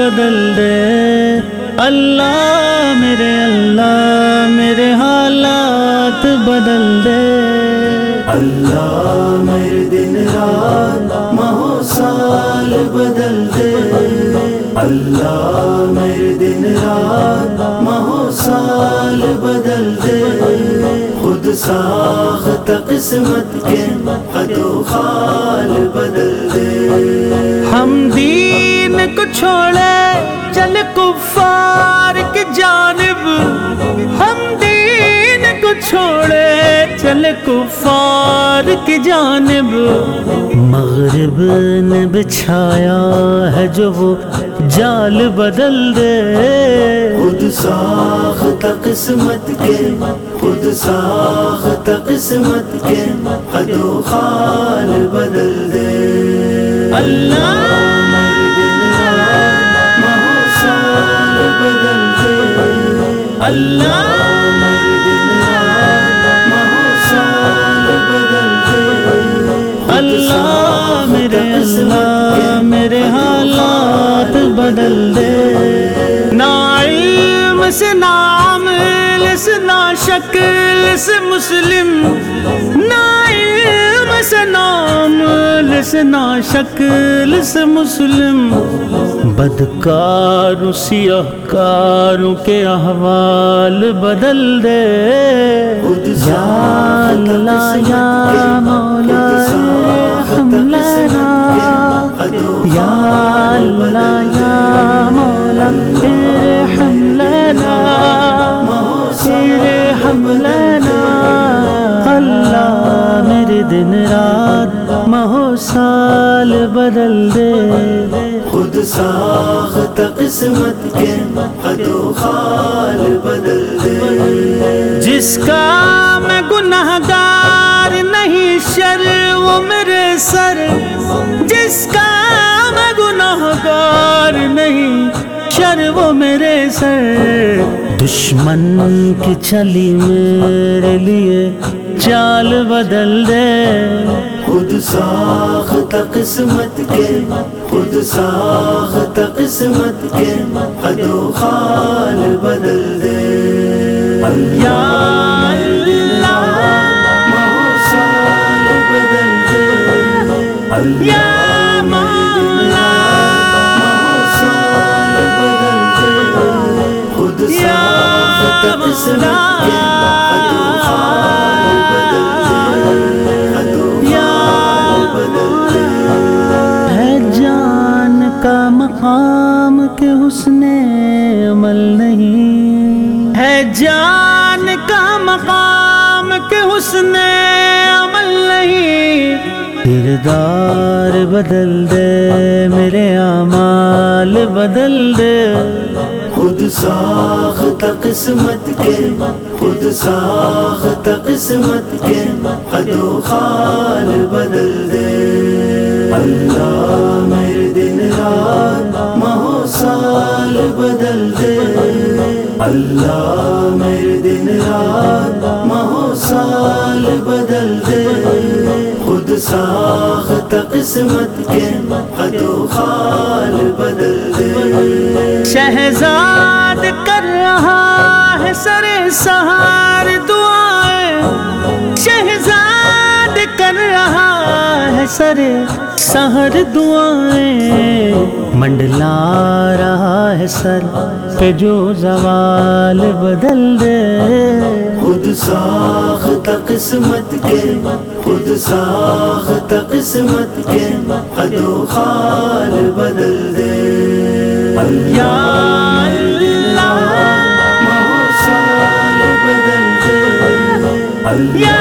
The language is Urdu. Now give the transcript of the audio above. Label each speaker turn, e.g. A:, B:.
A: بدل دے اللہ میرے اللہ میرے حالات بدل دے
B: اللہ میرے دن رات مہو سال بدل دے اللہ میرے دن رات مہو سال بدل دے ساخت قسمت کے خد و خال بدل دے۔
A: ہم دین کو چھوڑے چل کفار کی جانب۔ ہم دین کو چھوڑے چل کفار کی جانب۔ مغرب نے بچھایا ہے جو وہ جال بدل دے۔
B: خود ساخت قسمت کے خود ساخت قسمت کے خد و خال بدل دے۔
A: اللہ
B: سال بدل دے
A: اللہ
B: سال بدل دے
A: اللہ میرے اللہ میرے حالات بدل دے۔ نا علم سے نام سے نا شکل سے مسلم نا علم سے نام سے نا شکل سے مسلم بدکار سیاہ کاروں کے احوال بدل دے۔ یا اللہ یا مولا بدل دے
B: خود ساخت قسمت کے خد و خال بدل دے۔
A: جس کا میں گناہ گار نہیں شر وہ میرے سر۔ جس کا میں گناہ گار نہیں شر وہ میرے سر۔ دشمن کی چلی میرے لیے چال بدل دے۔
B: خود ساخت قسمت کے خود ساخت قسمت کے خد و خال بدل دے۔
A: یا اللہ
B: سال بدل دے۔
A: یا
B: دے
A: ہے جان کا مقام کے حسن عمل نہیں۔ ہے جان کا مقام کے حسن عمل نہیں۔ کردار بدل دے، میرے اعمال بدل دے۔
B: خود ساخت قسمت کے خود ساخت قسمت کے خد و خال بدل دے۔ اللہ میرے دن رات مہو سال بدل دے۔ اللہ میرے دن رات مہو سال بدل دے۔ خود ساخت قسمت کے خد و
A: شہزاد کر رہا ہے سر سہار دعائیں۔ شہزاد کر رہا ہے سر سہر دعائیں۔ منڈلا رہا ہے سر پہ جو زوال بدل دے۔
B: خود ساخت قسمت کے، خود ساخت قسمت کے خد و خال بدل دے۔
A: اللہ